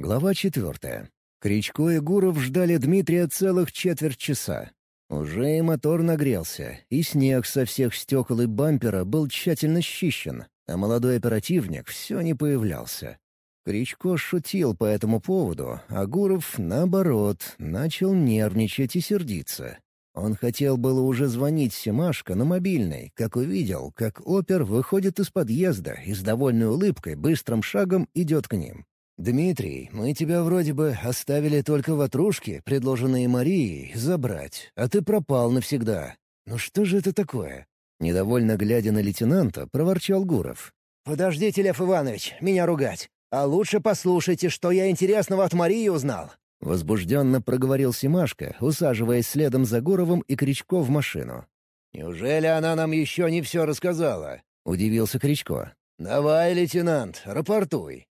Глава четвертая. Кричко и Гуров ждали Дмитрия целых четверть часа. Уже и мотор нагрелся, и снег со всех стекол и бампера был тщательно счищен, а молодой оперативник все не появлялся. Кричко шутил по этому поводу, а Гуров, наоборот, начал нервничать и сердиться. Он хотел было уже звонить Семашко на мобильный, как увидел, как опер выходит из подъезда и с довольной улыбкой быстрым шагом идет к ним. «Дмитрий, мы тебя вроде бы оставили только ватрушки, предложенные Марией, забрать, а ты пропал навсегда. Ну что же это такое?» Недовольно глядя на лейтенанта, проворчал Гуров. «Подождите, Лев Иванович, меня ругать. А лучше послушайте, что я интересного от Марии узнал. Возбужденно проговорил Симашко, усаживаясь следом за Гуровым и Кричко в машину. «Неужели она нам еще не все рассказала?» — удивился Кричко. «Давай, лейтенант, рапортуй.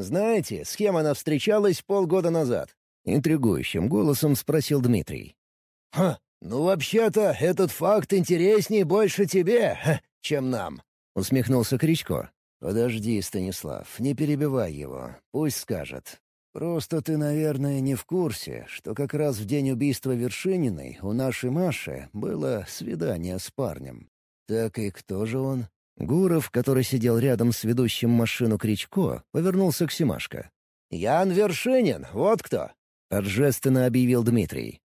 Знаете, с кем она встречалась полгода назад?» — интригующим голосом спросил Дмитрий. «Ха, ну вообще-то этот факт интереснее больше тебе, ха, чем нам», — усмехнулся Кричко. «Подожди, Станислав, не перебивай его, пусть скажет. Просто ты, наверное, не в курсе, что как раз в день убийства Вершининой у нашей Маши было свидание с парнем. Так и кто же он? Гуров, который сидел рядом с ведущим машину Кричко, повернулся к Симашко. «Ян Вершинин, вот кто!» — торжественно объявил Дмитрий.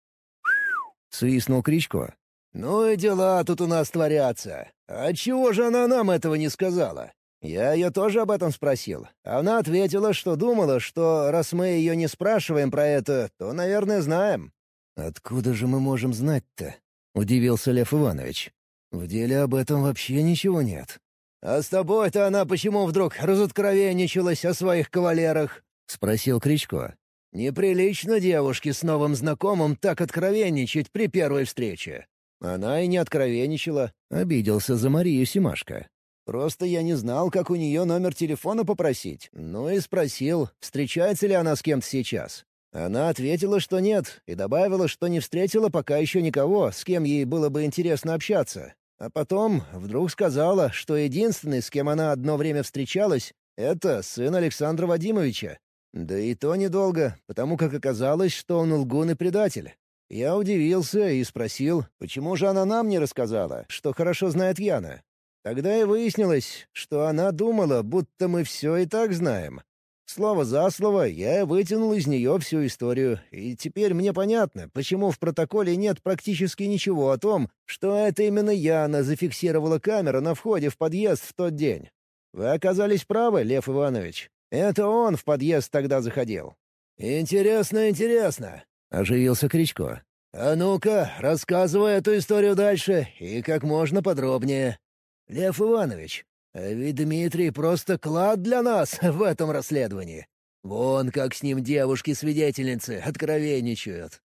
Свистнул Кричко. «Ну и дела тут у нас творятся. А чего же она нам этого не сказала? Я ее тоже об этом спросил. Она ответила, что думала, что раз мы ее не спрашиваем про это, то, наверное, знаем. «Откуда же мы можем знать-то?» — удивился Лев Иванович. «В деле об этом вообще ничего нет». «А с тобой-то она почему вдруг разоткровенничалась о своих кавалерах?» — спросил Кричко. «Неприлично девушке с новым знакомым так откровенничать при первой встрече». Она и не откровенничала. Обиделся за Марию Симашко. Просто я не знал, как у нее номер телефона попросить. Ну и спросил, встречается ли она с кем-то сейчас. Она ответила, что нет, и добавила, что не встретила пока еще никого, с кем ей было бы интересно общаться. А потом вдруг сказала, что единственный, с кем она одно время встречалась, это сын Александра Вадимовича. Да и то недолго, потому как оказалось, что он лгун и предатель. Я удивился и спросил, почему же она нам не рассказала, что хорошо знает Яна. Тогда и выяснилось, что она думала, будто мы все и так знаем. Слово за слово я вытянул из нее всю историю, и теперь мне понятно, почему в протоколе нет практически ничего о том, что это именно Яна зафиксировала камеру на входе в подъезд в тот день. Вы оказались правы, Лев Иванович. Это он в подъезд тогда заходил. «Интересно, интересно», — оживился Кричко. «А ну-ка, рассказывай эту историю дальше и как можно подробнее». «Лев Иванович, а ведь Дмитрий просто клад для нас в этом расследовании. Вон как с ним девушки-свидетельницы откровенничают.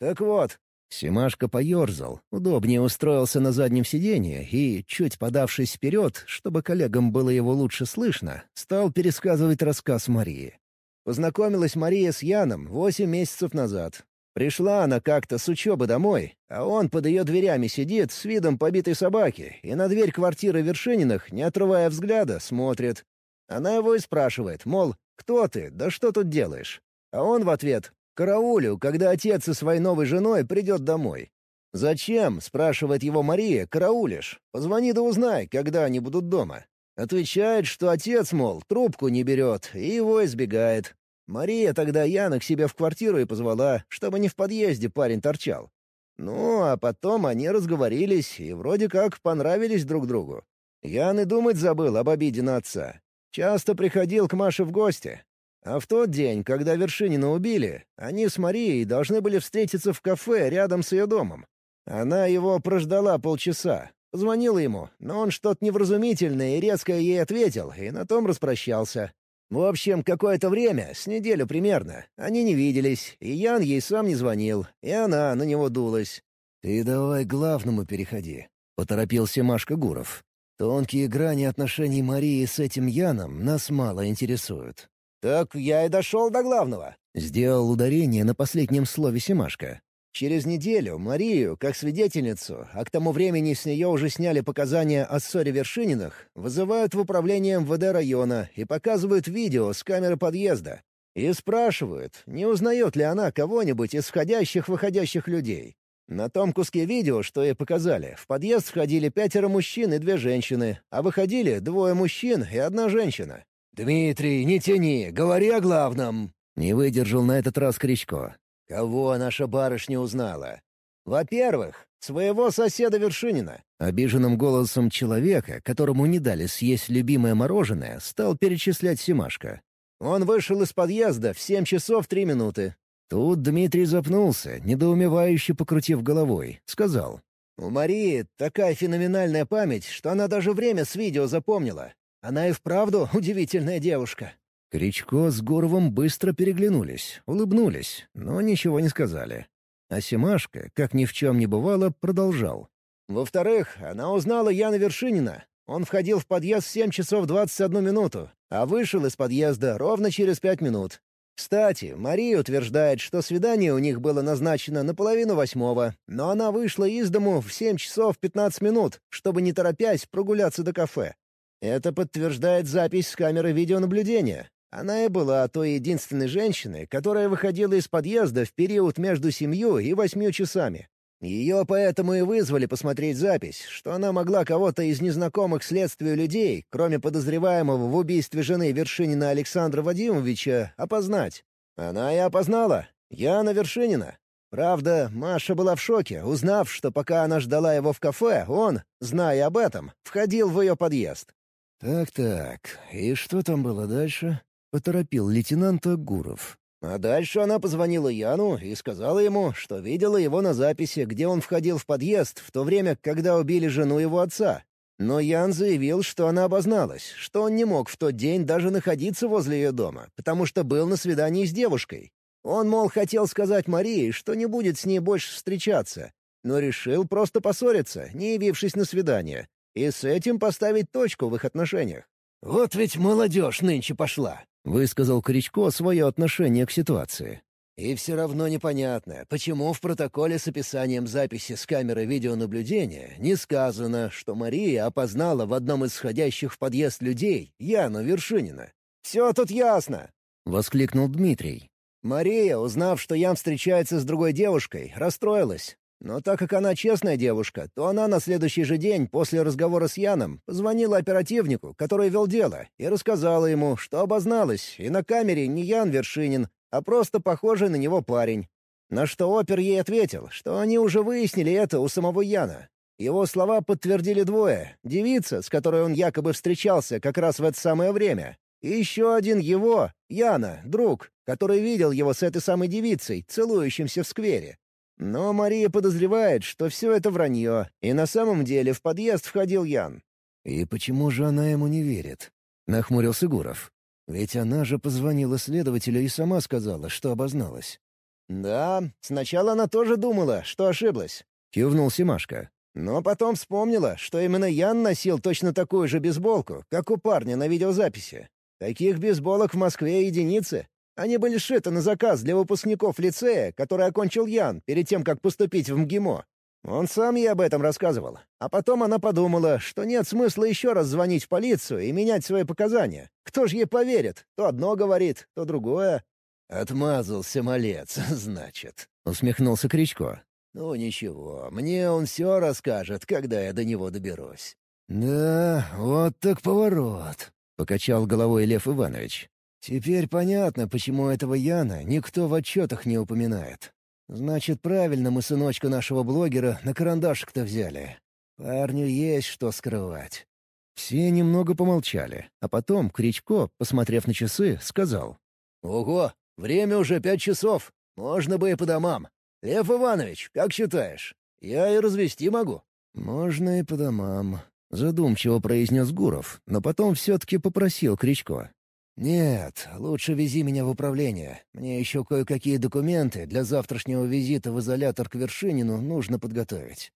Так вот...» Семашка поерзал, удобнее устроился на заднем сиденье и, чуть подавшись вперед, чтобы коллегам было его лучше слышно, стал пересказывать рассказ Марии. Познакомилась Мария с Яном восемь месяцев назад. Пришла она как-то с учебы домой, а он под ее дверями сидит с видом побитой собаки и на дверь квартиры Вершининых, не отрывая взгляда, смотрит. Она его и спрашивает, мол, «Кто ты? Да что тут делаешь?» А он в ответ «Караулю, когда отец со своей новой женой придет домой». «Зачем?» — спрашивает его Мария, «караулишь? Позвони да узнай, когда они будут дома». Отвечает, что отец, мол, трубку не берет и его избегает. Мария тогда Яна к себе в квартиру и позвала, чтобы не в подъезде парень торчал. Ну, а потом они разговорились и вроде как понравились друг другу. Ян и думать забыл об обиде на отца. Часто приходил к Маше в гости. А в тот день, когда Вершинина убили, они с Марией должны были встретиться в кафе рядом с ее домом. Она его прождала полчаса. Позвонила ему, но он что-то невразумительное и резко ей ответил, и на том распрощался. В общем, какое-то время, с неделю примерно, они не виделись, и Ян ей сам не звонил, и она на него дулась. «Ты давай к главному переходи», — поторопился Машка Гуров. «Тонкие грани отношений Марии с этим Яном нас мало интересуют». «Так я и дошел до главного», — сделал ударение на последнем слове Семашка. Через неделю Марию, как свидетельницу, а к тому времени с нее уже сняли показания о ссоре Вершининых, вызывают в управление МВД района и показывают видео с камеры подъезда. И спрашивают, не узнает ли она кого-нибудь из входящих-выходящих людей. На том куске видео, что ей показали, в подъезд входили пятеро мужчин и две женщины, а выходили двое мужчин и одна женщина. «Дмитрий, не тяни, говори о главном!» Не выдержал на этот раз Кричко. «Кого наша барышня узнала?» «Во-первых, своего соседа Вершинина». Обиженным голосом человека, которому не дали съесть любимое мороженое, стал перечислять Симашка. «Он вышел из подъезда в семь часов три минуты. Тут Дмитрий запнулся, недоумевающе покрутив головой. Сказал. «У Марии такая феноменальная память, что она даже время с видео запомнила. Она и вправду удивительная девушка». Кричко с Горовым быстро переглянулись, улыбнулись, но ничего не сказали. А Семашка, как ни в чем не бывало, продолжал. «Во-вторых, она узнала Яна Вершинина. Он входил в подъезд в 7 часов 21 минуту, а вышел из подъезда ровно через пять минут. Кстати, Мария утверждает, что свидание у них было назначено на половину восьмого, но она вышла из дому в семь часов пятнадцать минут, чтобы, не торопясь, прогуляться до кафе. Это подтверждает запись с камеры видеонаблюдения. Она и была той единственной женщиной, которая выходила из подъезда в период между семью и восьмью часами. Ее поэтому и вызвали посмотреть запись, что она могла кого-то из незнакомых следствию людей, кроме подозреваемого в убийстве жены Вершинина Александра Вадимовича, опознать. Она и опознала. Яна Вершинина. Правда, Маша была в шоке, узнав, что пока она ждала его в кафе, он, зная об этом, входил в ее подъезд. «Так-так, и что там было дальше?» — поторопил лейтенанта Гуров. А дальше она позвонила Яну и сказала ему, что видела его на записи, где он входил в подъезд в то время, когда убили жену его отца. Но Ян заявил, что она обозналась, что он не мог в тот день даже находиться возле ее дома, потому что был на свидании с девушкой. Он, мол, хотел сказать Марии, что не будет с ней больше встречаться, но решил просто поссориться, не явившись на свидание, и с этим поставить точку в их отношениях. «Вот ведь молодежь нынче пошла!» — высказал Кричко свое отношение к ситуации. «И все равно непонятно, почему в протоколе с описанием записи с камеры видеонаблюдения не сказано, что Мария опознала в одном из сходящих в подъезд людей Яну Вершинина. Все тут ясно!» — воскликнул Дмитрий. Мария, узнав, что Ян встречается с другой девушкой, расстроилась. Но так как она честная девушка, то она на следующий же день после разговора с Яном позвонила оперативнику, который вел дело, и рассказала ему, что обозналась, и на камере не Ян Вершинин, а просто похожий на него парень. На что опер ей ответил, что они уже выяснили это у самого Яна. Его слова подтвердили двое — девица, с которой он якобы встречался как раз в это самое время, и еще один его, Яна, друг, который видел его с этой самой девицей, целующимся в сквере. Но Мария подозревает, что все это вранье, и на самом деле в подъезд входил Ян. «И почему же она ему не верит?» — нахмурился Гуров. «Ведь она же позвонила следователю и сама сказала, что обозналась». «Да, сначала она тоже думала, что ошиблась», — кивнул Симашка. «Но потом вспомнила, что именно Ян носил точно такую же бейсболку, как у парня на видеозаписи. Таких бейсболок в Москве единицы. Они были сшиты на заказ для выпускников лицея, который окончил Ян перед тем, как поступить в МГИМО. Он сам ей об этом рассказывал. А потом она подумала, что нет смысла еще раз звонить в полицию и менять свои показания. Кто же ей поверит? То одно говорит, то другое. «Отмазался малец, значит», — усмехнулся Кричко. «Ну ничего, мне он все расскажет, когда я до него доберусь». «Да, вот так поворот», — покачал головой Лев Иванович. Теперь понятно, почему этого Яна никто в отчетах не упоминает. Значит, правильно мы сыночка нашего блогера на карандашик-то взяли. Парню есть что скрывать. Все немного помолчали, а потом Кричко, посмотрев на часы, сказал. «Ого, время уже пять часов. Можно бы и по домам. Лев Иванович, как считаешь? Я и развести могу». «Можно и по домам», — задумчиво произнес Гуров, но потом все-таки попросил Кричко. «Нет, лучше вези меня в управление. Мне еще кое-какие документы для завтрашнего визита в изолятор к Вершинину нужно подготовить.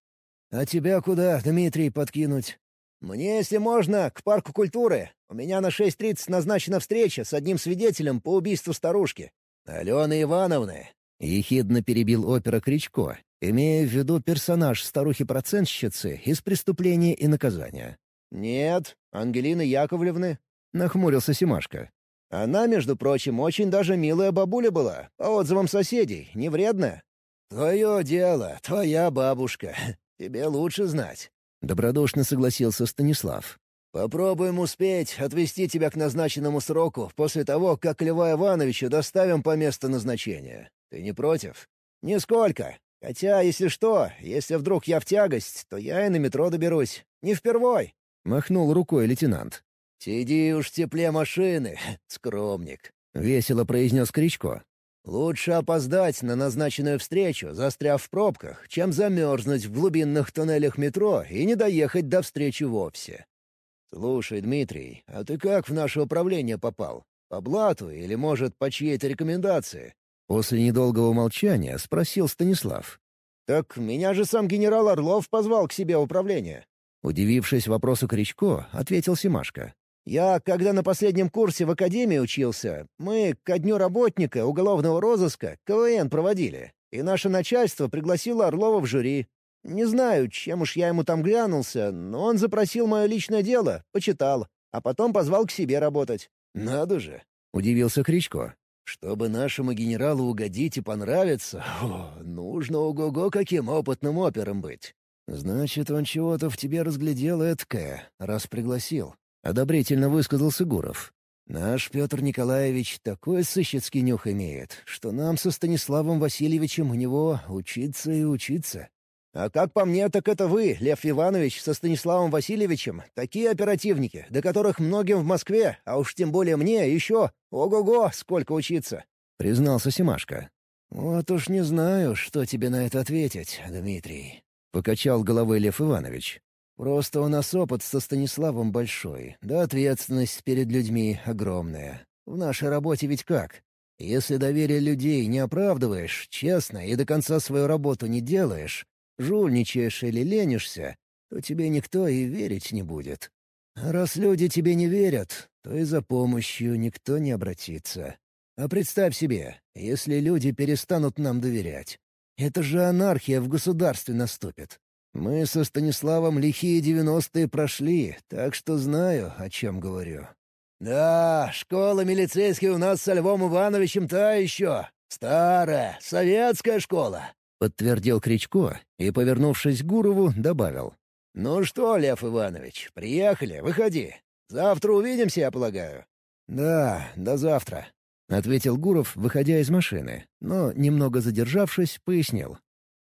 А тебя куда, Дмитрий, подкинуть?» «Мне, если можно, к парку культуры. У меня на 6.30 назначена встреча с одним свидетелем по убийству старушки. Алены Ивановны». Ехидно перебил опера Кричко, имея в виду персонаж старухи-процентщицы из «Преступления и наказания». «Нет, Ангелины Яковлевны. — нахмурился Симашка. Она, между прочим, очень даже милая бабуля была, по отзывам соседей, не вредная. «Твое дело, твоя бабушка. Тебе лучше знать». Добродушно согласился Станислав. «Попробуем успеть отвезти тебя к назначенному сроку после того, как Льва Ивановича доставим по месту назначения. Ты не против?» «Нисколько. Хотя, если что, если вдруг я в тягость, то я и на метро доберусь. Не впервой!» — махнул рукой лейтенант. «Сиди уж в тепле машины, скромник», — весело произнес Кричко. «Лучше опоздать на назначенную встречу, застряв в пробках, чем замерзнуть в глубинных туннелях метро и не доехать до встречи вовсе. «Слушай, Дмитрий, а ты как в наше управление попал? По блату или, может, по чьей-то рекомендации?» После недолгого молчания спросил Станислав. «Так меня же сам генерал Орлов позвал к себе в управление». Удивившись вопросу Кричко, ответил Симашко. «Я, когда на последнем курсе в академии учился, мы ко дню работника уголовного розыска КВН проводили, и наше начальство пригласило Орлова в жюри. Не знаю, чем уж я ему там глянулся, но он запросил мое личное дело, почитал, а потом позвал к себе работать. Надо же!» — удивился Кричко. «Чтобы нашему генералу угодить и понравиться, о, нужно ого-го каким опытным опером быть». «Значит, он чего-то в тебе разглядел эткое, раз пригласил», — одобрительно высказался Гуров. «Наш Петр Николаевич такой сыщицкий нюх имеет, что нам со Станиславом Васильевичем у него учиться и учиться». А как по мне, так это вы, Лев Иванович, со Станиславом Васильевичем, такие оперативники, до которых многим в Москве, а уж тем более мне, еще, ого-го, сколько учиться!» — признался Симашко. «Вот уж не знаю, что тебе на это ответить, Дмитрий», — покачал головой Лев Иванович. «Просто у нас опыт со Станиславом большой, да ответственность перед людьми огромная. В нашей работе ведь как? Если доверие людей не оправдываешь, честно и до конца свою работу не делаешь, жульничаешь или ленишься, то тебе никто и верить не будет. А раз люди тебе не верят, то и за помощью никто не обратится. А представь себе, если люди перестанут нам доверять. Это же анархия в государстве наступит. Мы со Станиславом лихие девяностые прошли, так что знаю, о чем говорю. «Да, школа милицейская у нас со Львом Ивановичем та еще. Старая, советская школа. — подтвердил Кричко и, повернувшись к Гурову, добавил. «Ну что, Лев Иванович, приехали, выходи. Завтра увидимся, я полагаю». «Да, до завтра», — ответил Гуров, выходя из машины, но, немного задержавшись, пояснил.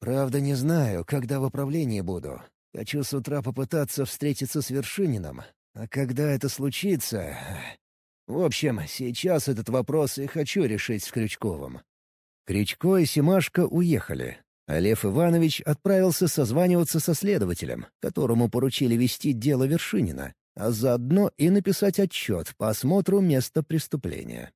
«Правда, не знаю, когда в управлении буду. Хочу с утра попытаться встретиться с Вершининым. А когда это случится... В общем, сейчас этот вопрос и хочу решить с Крючковым. Кричко и Семашко уехали, а Лев Иванович отправился созваниваться со следователем, которому поручили вести дело Вершинина, а заодно и написать отчет по осмотру места преступления.